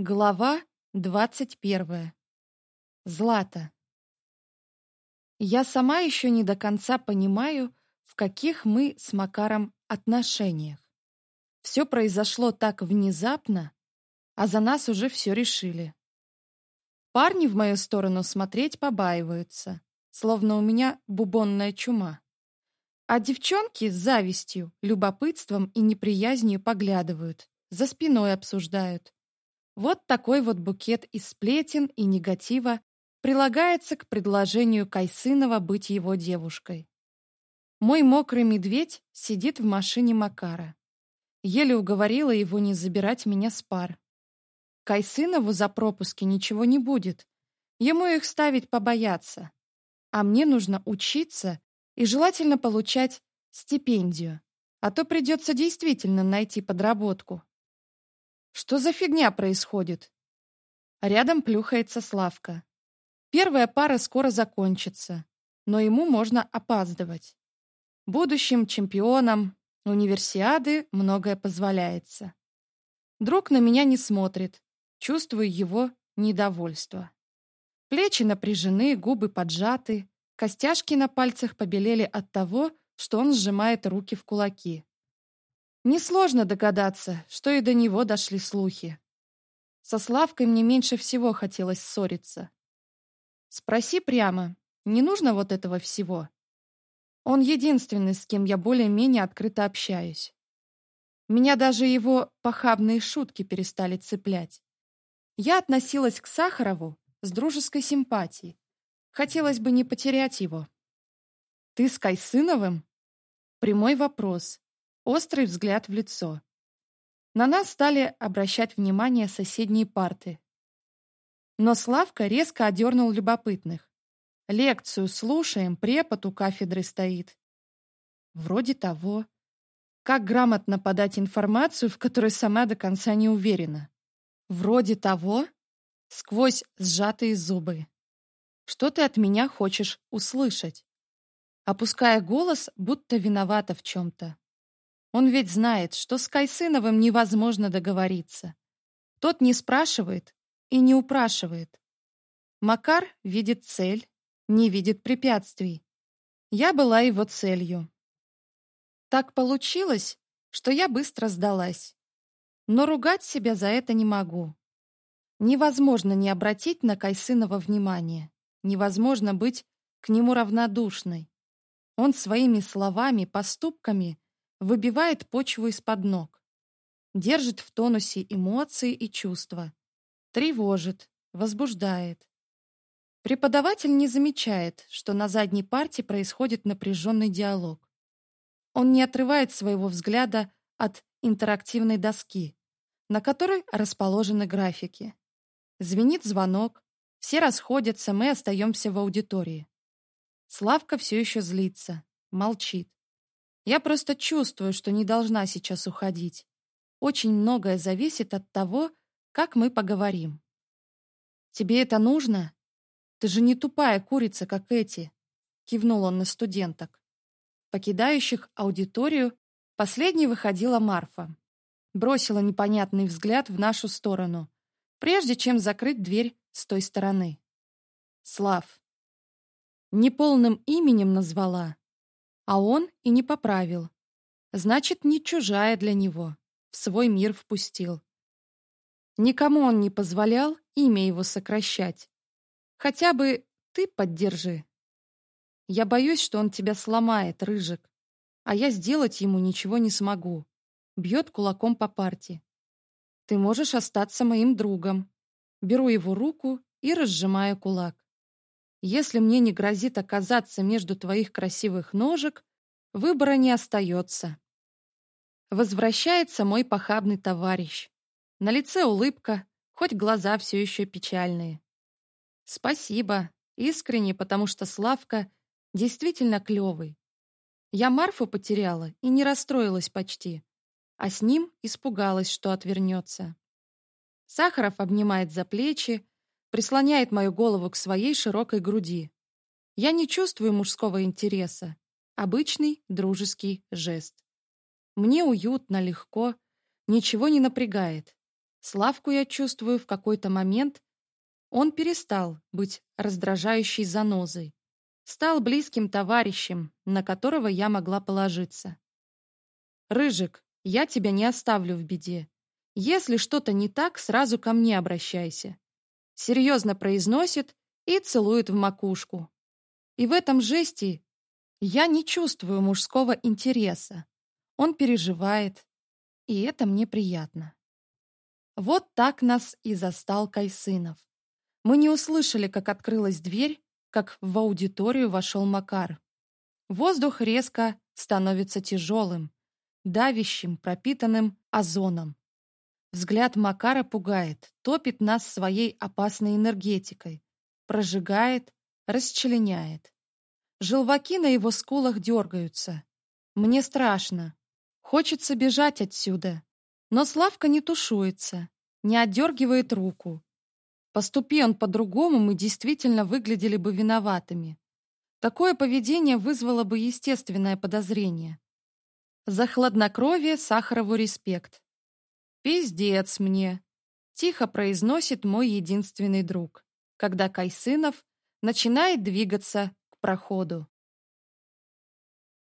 Глава двадцать первая. Злата. Я сама еще не до конца понимаю, в каких мы с Макаром отношениях. Все произошло так внезапно, а за нас уже все решили. Парни в мою сторону смотреть побаиваются, словно у меня бубонная чума. А девчонки с завистью, любопытством и неприязнью поглядывают, за спиной обсуждают вот такой вот букет из сплетен и негатива прилагается к предложению Кайсынова быть его девушкой. Мой мокрый медведь сидит в машине Макара. Еле уговорила его не забирать меня с пар. Кайсынову за пропуски ничего не будет. Ему их ставить побояться. А мне нужно учиться и желательно получать стипендию. А то придется действительно найти подработку. Что за фигня происходит? Рядом плюхается Славка. Первая пара скоро закончится, но ему можно опаздывать. Будущим чемпионом универсиады многое позволяется. Друг на меня не смотрит, чувствую его недовольство. Плечи напряжены, губы поджаты, костяшки на пальцах побелели от того, что он сжимает руки в кулаки. Несложно догадаться, что и до него дошли слухи. Со Славкой мне меньше всего хотелось ссориться. Спроси прямо, не нужно вот этого всего? Он единственный, с кем я более-менее открыто общаюсь. Меня даже его похабные шутки перестали цеплять. Я относилась к Сахарову с дружеской симпатией. Хотелось бы не потерять его. «Ты с Кайсыновым?» Прямой вопрос. Острый взгляд в лицо. На нас стали обращать внимание соседние парты. Но Славка резко одернул любопытных. Лекцию слушаем, препод у кафедры стоит. Вроде того. Как грамотно подать информацию, в которой сама до конца не уверена? Вроде того. Сквозь сжатые зубы. Что ты от меня хочешь услышать? Опуская голос, будто виновата в чем-то. Он ведь знает, что с Кайсыновым невозможно договориться. Тот не спрашивает и не упрашивает. Макар видит цель, не видит препятствий. Я была его целью. Так получилось, что я быстро сдалась. Но ругать себя за это не могу. Невозможно не обратить на Кайсынова внимание. Невозможно быть к нему равнодушной. Он своими словами, поступками — выбивает почву из-под ног, держит в тонусе эмоции и чувства, тревожит, возбуждает. Преподаватель не замечает, что на задней парте происходит напряженный диалог. Он не отрывает своего взгляда от интерактивной доски, на которой расположены графики. Звенит звонок, все расходятся, мы остаемся в аудитории. Славка все еще злится, молчит. Я просто чувствую, что не должна сейчас уходить. Очень многое зависит от того, как мы поговорим. Тебе это нужно? Ты же не тупая курица, как эти, кивнул он на студенток. Покидающих аудиторию последней выходила Марфа. Бросила непонятный взгляд в нашу сторону, прежде чем закрыть дверь с той стороны. Слав. Неполным именем назвала, а он и не поправил. Значит, не чужая для него. В свой мир впустил. Никому он не позволял имя его сокращать. Хотя бы ты поддержи. Я боюсь, что он тебя сломает, Рыжик. А я сделать ему ничего не смогу. Бьет кулаком по парте. Ты можешь остаться моим другом. Беру его руку и разжимаю кулак. Если мне не грозит оказаться между твоих красивых ножек, выбора не остается. Возвращается мой похабный товарищ. На лице улыбка, хоть глаза все еще печальные. Спасибо, искренне, потому что Славка действительно клевый. Я Марфу потеряла и не расстроилась почти, а с ним испугалась, что отвернется. Сахаров обнимает за плечи, прислоняет мою голову к своей широкой груди. Я не чувствую мужского интереса. Обычный дружеский жест. Мне уютно, легко, ничего не напрягает. Славку я чувствую в какой-то момент. Он перестал быть раздражающей занозой. Стал близким товарищем, на которого я могла положиться. «Рыжик, я тебя не оставлю в беде. Если что-то не так, сразу ко мне обращайся серьезно произносит и целует в макушку. И в этом жесте я не чувствую мужского интереса. Он переживает, и это мне приятно. Вот так нас и застал Кайсынов. Мы не услышали, как открылась дверь, как в аудиторию вошел Макар. Воздух резко становится тяжелым, давящим, пропитанным озоном. Взгляд Макара пугает, топит нас своей опасной энергетикой, прожигает, расчленяет. Желваки на его скулах дергаются. Мне страшно. Хочется бежать отсюда. Но Славка не тушуется, не отдергивает руку. Поступи он по-другому, мы действительно выглядели бы виноватыми. Такое поведение вызвало бы естественное подозрение. За хладнокровие Сахарову респект. «Пиздец мне!» — тихо произносит мой единственный друг, когда Кайсынов начинает двигаться к проходу.